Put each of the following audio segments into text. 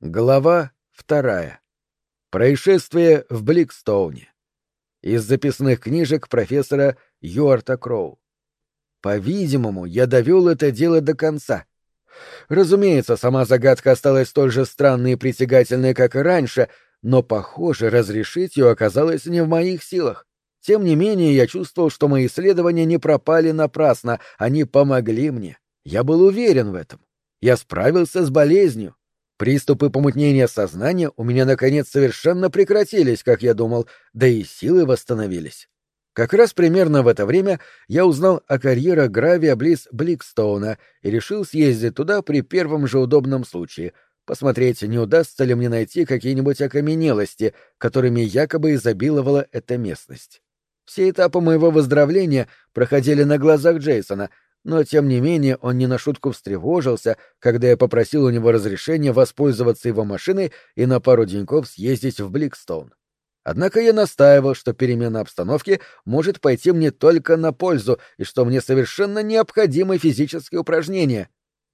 Глава вторая. Происшествие в Бликстоуне. Из записных книжек профессора Юарта Кроу. По-видимому, я довел это дело до конца. Разумеется, сама загадка осталась столь же странной и притягательной, как и раньше, но, похоже, разрешить ее оказалось не в моих силах. Тем не менее, я чувствовал, что мои исследования не пропали напрасно, они помогли мне. Я был уверен в этом. Я справился с болезнью. Приступы помутнения сознания у меня, наконец, совершенно прекратились, как я думал, да и силы восстановились. Как раз примерно в это время я узнал о карьерах Гравия близ Бликстоуна и решил съездить туда при первом же удобном случае, посмотреть, не удастся ли мне найти какие-нибудь окаменелости, которыми якобы изобиловала эта местность. Все этапы моего выздоровления проходили на глазах Джейсона — но тем не менее он не на шутку встревожился, когда я попросил у него разрешения воспользоваться его машиной и на пару деньков съездить в Бликстоун. Однако я настаивал, что перемена обстановки может пойти мне только на пользу и что мне совершенно необходимы физические упражнения.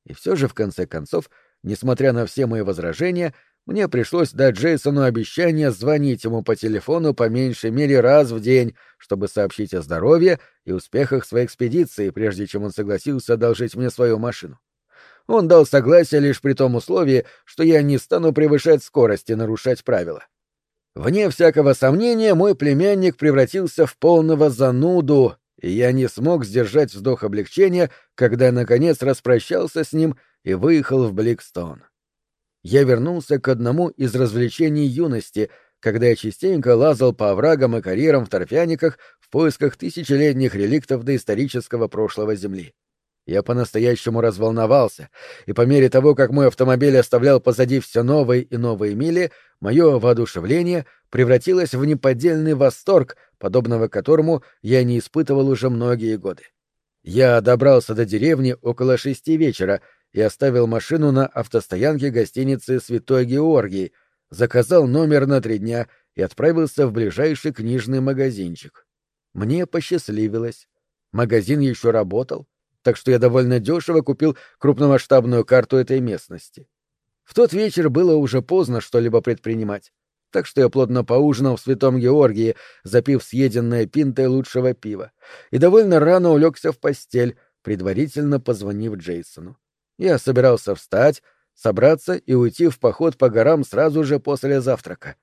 И все же, в конце концов, несмотря на все мои возражения, мне пришлось дать Джейсону обещание звонить ему по телефону по меньшей мере раз в день, чтобы сообщить о здоровье и успехах своей экспедиции, прежде чем он согласился одолжить мне свою машину. Он дал согласие лишь при том условии, что я не стану превышать скорость и нарушать правила. Вне всякого сомнения, мой племянник превратился в полного зануду, и я не смог сдержать вздох облегчения, когда, наконец, распрощался с ним и выехал в Бликстон я вернулся к одному из развлечений юности, когда я частенько лазал по оврагам и карьерам в торфяниках в поисках тысячелетних реликтов доисторического прошлого Земли. Я по-настоящему разволновался, и по мере того, как мой автомобиль оставлял позади все новые и новые мили, мое воодушевление превратилось в неподдельный восторг, подобного которому я не испытывал уже многие годы. Я добрался до деревни около шести вечера и оставил машину на автостоянке гостиницы «Святой Георгий», заказал номер на три дня и отправился в ближайший книжный магазинчик. Мне посчастливилось. Магазин еще работал, так что я довольно дешево купил крупномасштабную карту этой местности. В тот вечер было уже поздно что-либо предпринимать, так что я плотно поужинал в Святом Георгии, запив съеденное пинтой лучшего пива, и довольно рано улегся в постель, предварительно позвонив Джейсону. Я собирался встать, собраться и уйти в поход по горам сразу же после завтрака.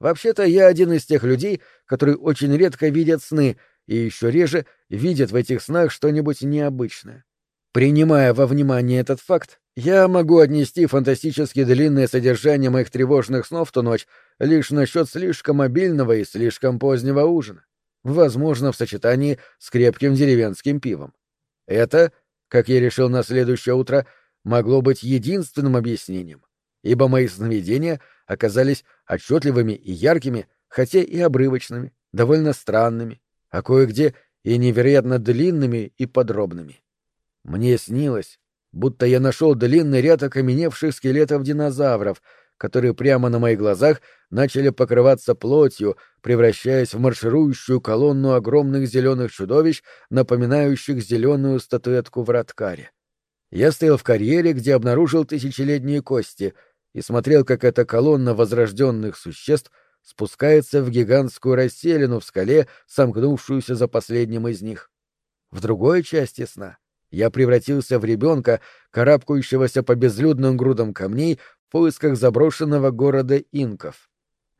Вообще-то я один из тех людей, которые очень редко видят сны и еще реже видят в этих снах что-нибудь необычное. Принимая во внимание этот факт, я могу отнести фантастически длинное содержание моих тревожных снов ту ночь лишь насчет слишком мобильного и слишком позднего ужина, возможно, в сочетании с крепким деревенским пивом. Это — как я решил на следующее утро, могло быть единственным объяснением, ибо мои сновидения оказались отчетливыми и яркими, хотя и обрывочными, довольно странными, а кое-где и невероятно длинными и подробными. Мне снилось, будто я нашел длинный ряд окаменевших скелетов динозавров — которые прямо на моих глазах начали покрываться плотью, превращаясь в марширующую колонну огромных зеленых чудовищ, напоминающих зеленую статуэтку в Раткаре. Я стоял в карьере, где обнаружил тысячелетние кости, и смотрел, как эта колонна возрожденных существ спускается в гигантскую расселину в скале, сомкнувшуюся за последним из них. В другой части сна я превратился в ребенка, карабкающегося по безлюдным грудам камней поисках заброшенного города инков.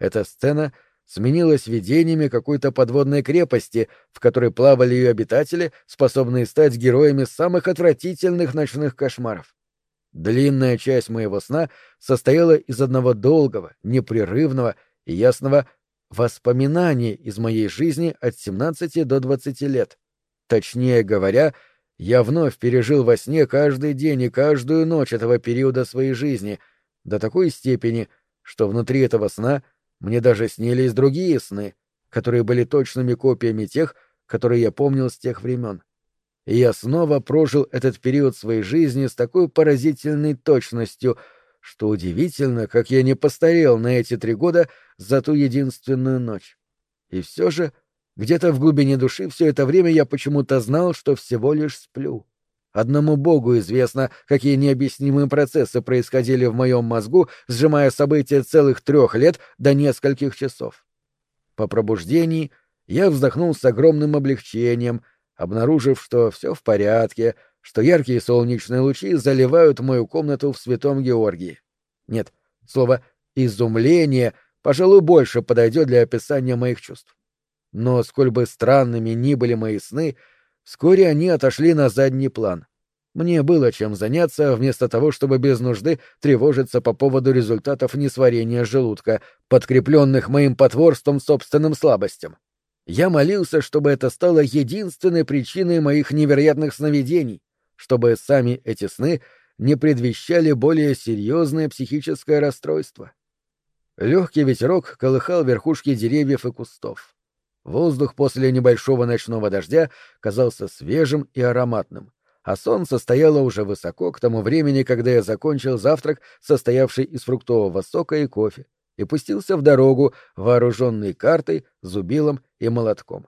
Эта сцена сменилась видениями какой-то подводной крепости, в которой плавали ее обитатели, способные стать героями самых отвратительных ночных кошмаров. Длинная часть моего сна состояла из одного долгого, непрерывного и ясного воспоминания из моей жизни от 17 до 20 лет. Точнее говоря, я вновь пережил во сне каждый день и каждую ночь этого периода своей жизни — до такой степени, что внутри этого сна мне даже снились другие сны, которые были точными копиями тех, которые я помнил с тех времен. И я снова прожил этот период своей жизни с такой поразительной точностью, что удивительно, как я не постарел на эти три года за ту единственную ночь. И все же, где-то в глубине души все это время я почему-то знал, что всего лишь сплю. Одному Богу известно, какие необъяснимые процессы происходили в моем мозгу, сжимая события целых трех лет до нескольких часов. По пробуждении я вздохнул с огромным облегчением, обнаружив, что все в порядке, что яркие солнечные лучи заливают мою комнату в Святом Георгии. Нет, слово «изумление» пожалуй, больше подойдет для описания моих чувств. Но сколь бы странными ни были мои сны, вскоре они отошли на задний план. Мне было чем заняться, вместо того, чтобы без нужды тревожиться по поводу результатов несварения желудка, подкрепленных моим потворством собственным слабостям. Я молился, чтобы это стало единственной причиной моих невероятных сновидений, чтобы сами эти сны не предвещали более серьезное психическое расстройство. Легкий ветерок колыхал верхушки деревьев и кустов. Воздух после небольшого ночного дождя казался свежим и ароматным, а солнце стояло уже высоко к тому времени, когда я закончил завтрак, состоявший из фруктового сока и кофе, и пустился в дорогу, вооруженный картой, зубилом и молотком.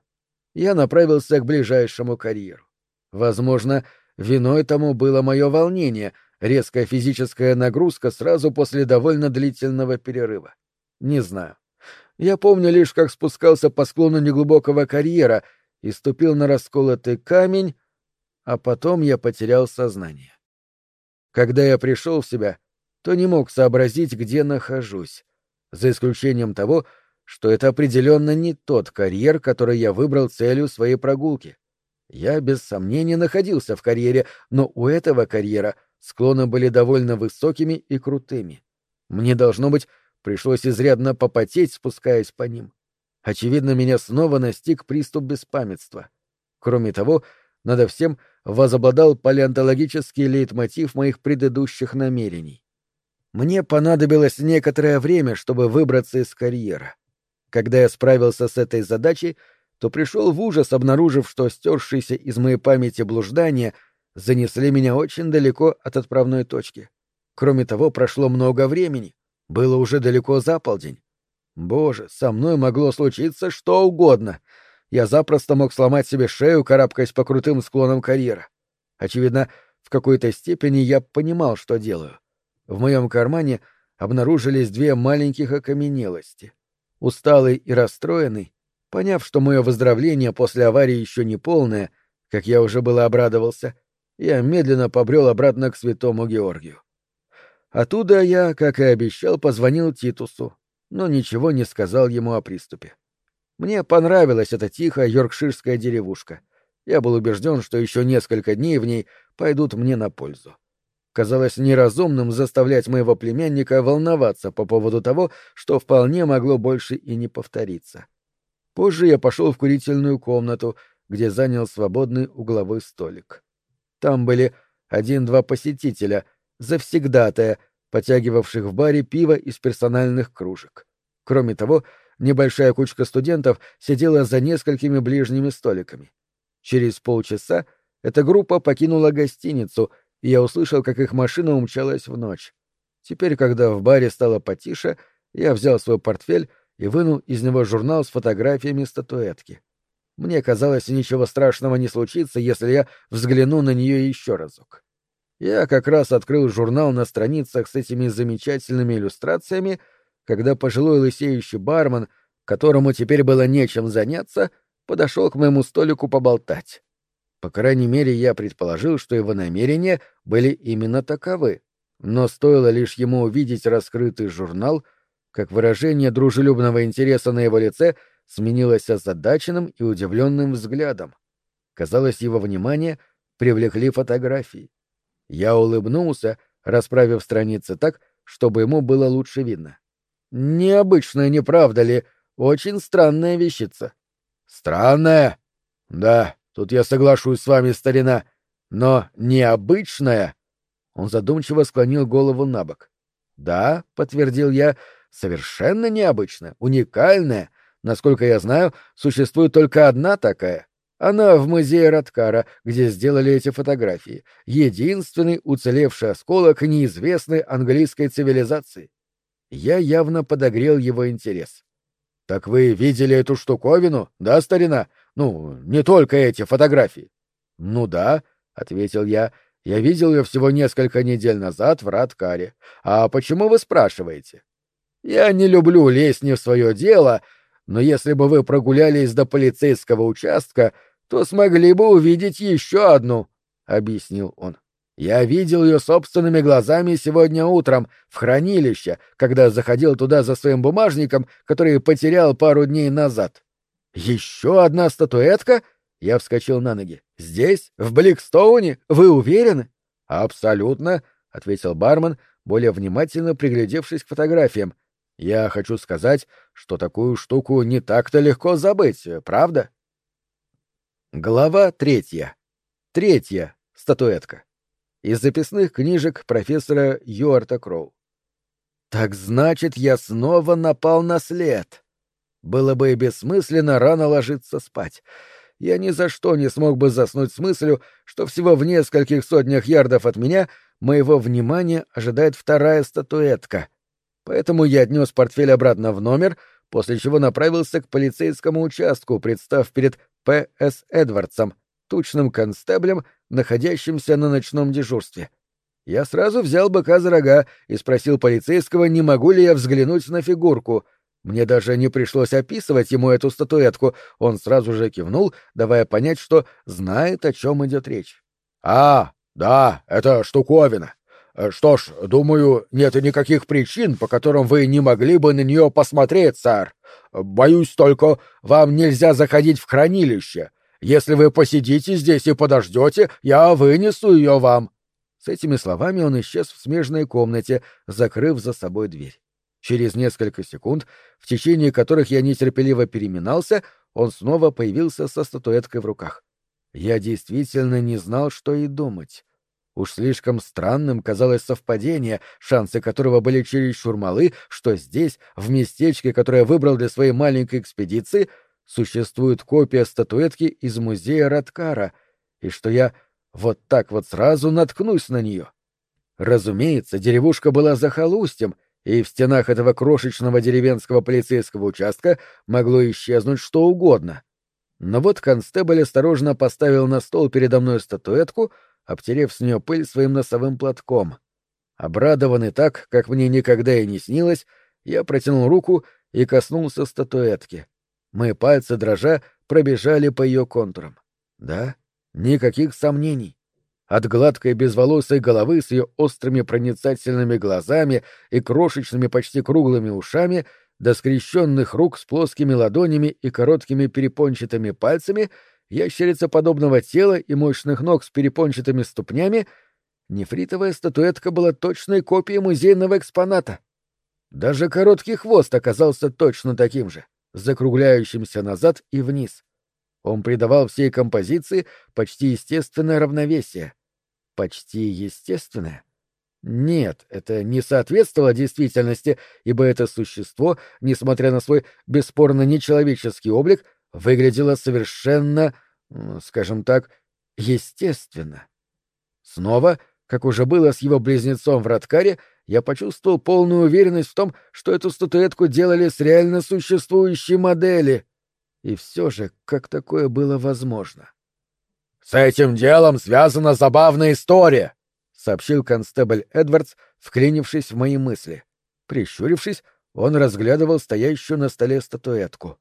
Я направился к ближайшему карьеру. Возможно, виной тому было мое волнение — резкая физическая нагрузка сразу после довольно длительного перерыва. Не знаю. Я помню лишь, как спускался по склону неглубокого карьера и ступил на расколотый камень, а потом я потерял сознание. Когда я пришел в себя, то не мог сообразить, где нахожусь, за исключением того, что это определенно не тот карьер, который я выбрал целью своей прогулки. Я без сомнения находился в карьере, но у этого карьера Склоны были довольно высокими и крутыми. Мне, должно быть, пришлось изрядно попотеть, спускаясь по ним. Очевидно, меня снова настиг приступ беспамятства. Кроме того, надо всем возобладал палеонтологический лейтмотив моих предыдущих намерений. Мне понадобилось некоторое время, чтобы выбраться из карьера. Когда я справился с этой задачей, то пришел в ужас, обнаружив, что стершиеся из моей памяти блуждания — занесли меня очень далеко от отправной точки. Кроме того, прошло много времени. Было уже далеко за полдень. Боже, со мной могло случиться что угодно. Я запросто мог сломать себе шею, карабкаясь по крутым склонам карьера. Очевидно, в какой-то степени я понимал, что делаю. В моем кармане обнаружились две маленьких окаменелости. Усталый и расстроенный, поняв, что мое выздоровление после аварии еще не полное, как я уже было обрадовался, — я медленно побрел обратно к святому Георгию. Оттуда я, как и обещал, позвонил Титусу, но ничего не сказал ему о приступе. Мне понравилась эта тихая йоркширская деревушка. Я был убежден, что еще несколько дней в ней пойдут мне на пользу. Казалось неразумным заставлять моего племянника волноваться по поводу того, что вполне могло больше и не повториться. Позже я пошел в курительную комнату, где занял свободный угловой столик. Там были один-два посетителя, завсегдатая, потягивавших в баре пиво из персональных кружек. Кроме того, небольшая кучка студентов сидела за несколькими ближними столиками. Через полчаса эта группа покинула гостиницу, и я услышал, как их машина умчалась в ночь. Теперь, когда в баре стало потише, я взял свой портфель и вынул из него журнал с фотографиями статуэтки. Мне казалось, ничего страшного не случится, если я взгляну на нее еще разок. Я как раз открыл журнал на страницах с этими замечательными иллюстрациями, когда пожилой лысеющий бармен, которому теперь было нечем заняться, подошел к моему столику поболтать. По крайней мере, я предположил, что его намерения были именно таковы. Но стоило лишь ему увидеть раскрытый журнал, как выражение дружелюбного интереса на его лице — сменилось озадаченным и удивленным взглядом. Казалось, его внимание привлекли фотографии. Я улыбнулся, расправив страницы так, чтобы ему было лучше видно. Необычная, не правда ли? Очень странная вещица. Странная? Да, тут я соглашусь с вами, старина. Но необычная? Он задумчиво склонил голову на бок. Да, подтвердил я, совершенно необычная, уникальная, Насколько я знаю, существует только одна такая. Она в музее Раткара, где сделали эти фотографии. Единственный уцелевший осколок неизвестной английской цивилизации. Я явно подогрел его интерес. «Так вы видели эту штуковину, да, старина? Ну, не только эти фотографии». «Ну да», — ответил я, Я видел ее всего несколько недель назад в Радкаре. А почему вы спрашиваете? Я не люблю лезть не в свое дело, но если бы вы прогулялись до полицейского участка, то смогли бы увидеть еще одну, — объяснил он. Я видел ее собственными глазами сегодня утром в хранилище, когда заходил туда за своим бумажником, который потерял пару дней назад. Еще одна статуэтка? Я вскочил на ноги. Здесь, в Бликстоуне, вы уверены? Абсолютно, ответил бармен, более внимательно приглядевшись к фотографиям. Я хочу сказать, что такую штуку не так-то легко забыть, правда? Глава третья. Третья статуэтка из записных книжек профессора Юарта Кроу. Так значит, я снова напал на след. Было бы и бессмысленно рано ложиться спать. Я ни за что не смог бы заснуть с мыслью, что всего в нескольких сотнях ярдов от меня моего внимания ожидает вторая статуэтка. Поэтому я отнес портфель обратно в номер, после чего направился к полицейскому участку, представ перед П.С. Эдвардсом, тучным констеблем, находящимся на ночном дежурстве. Я сразу взял быка за рога и спросил полицейского, не могу ли я взглянуть на фигурку. Мне даже не пришлось описывать ему эту статуэтку, он сразу же кивнул, давая понять, что знает, о чем идет речь. «А, да, это штуковина. Что ж, думаю, нет никаких причин, по которым вы не могли бы на нее посмотреть, сэр. Боюсь только, вам нельзя заходить в хранилище. Если вы посидите здесь и подождете, я вынесу ее вам. С этими словами он исчез в смежной комнате, закрыв за собой дверь. Через несколько секунд, в течение которых я нетерпеливо переминался, он снова появился со статуэткой в руках. Я действительно не знал, что и думать. Уж слишком странным казалось совпадение, шансы которого были чересчур малы, что здесь, в местечке, которое выбрал для своей маленькой экспедиции, существует копия статуэтки из музея Раткара, и что я вот так вот сразу наткнусь на нее. Разумеется, деревушка была захолустьем, и в стенах этого крошечного деревенского полицейского участка могло исчезнуть что угодно. Но вот констебль осторожно поставил на стол передо мной статуэтку, обтерев с нее пыль своим носовым платком. Обрадованный так, как мне никогда и не снилось, я протянул руку и коснулся статуэтки. Мои пальцы, дрожа, пробежали по ее контурам. Да, никаких сомнений. От гладкой безволосой головы с ее острыми проницательными глазами и крошечными почти круглыми ушами до скрещенных рук с плоскими ладонями и короткими перепончатыми пальцами, ящерицеподобного тела и мощных ног с перепончатыми ступнями, нефритовая статуэтка была точной копией музейного экспоната. Даже короткий хвост оказался точно таким же закругляющимся назад и вниз. Он придавал всей композиции почти естественное равновесие. Почти естественное? Нет, это не соответствовало действительности, ибо это существо, несмотря на свой бесспорно нечеловеческий облик, выглядело совершенно, скажем так, естественно. Снова, как уже было с его близнецом в Радкаре, я почувствовал полную уверенность в том, что эту статуэтку делали с реально существующей модели. И все же, как такое было возможно? — С этим делом связана забавная история, — сообщил констебль Эдвардс, вклинившись в мои мысли. Прищурившись, он разглядывал стоящую на столе статуэтку.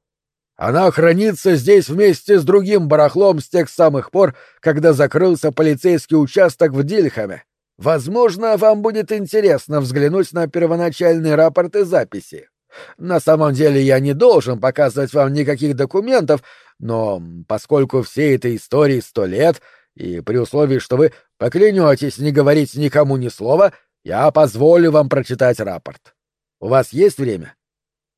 Она хранится здесь вместе с другим барахлом с тех самых пор, когда закрылся полицейский участок в Дильхаме. Возможно, вам будет интересно взглянуть на первоначальные рапорты записи. На самом деле я не должен показывать вам никаких документов, но поскольку всей этой истории сто лет, и при условии, что вы поклянетесь не говорить никому ни слова, я позволю вам прочитать рапорт. У вас есть время?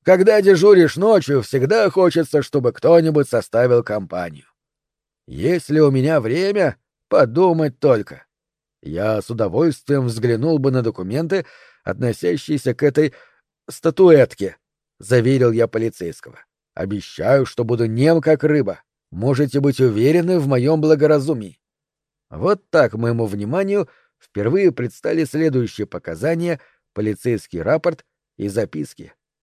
Когда дежуришь ночью, всегда хочется, чтобы кто-нибудь составил компанию. Если у меня время, подумать только. Я с удовольствием взглянул бы на документы, относящиеся к этой статуэтке, заверил я полицейского. Обещаю, что буду нем как рыба. Можете быть уверены в моем благоразумии. Вот так моему вниманию впервые предстали следующие показания, полицейский рапорт и записки.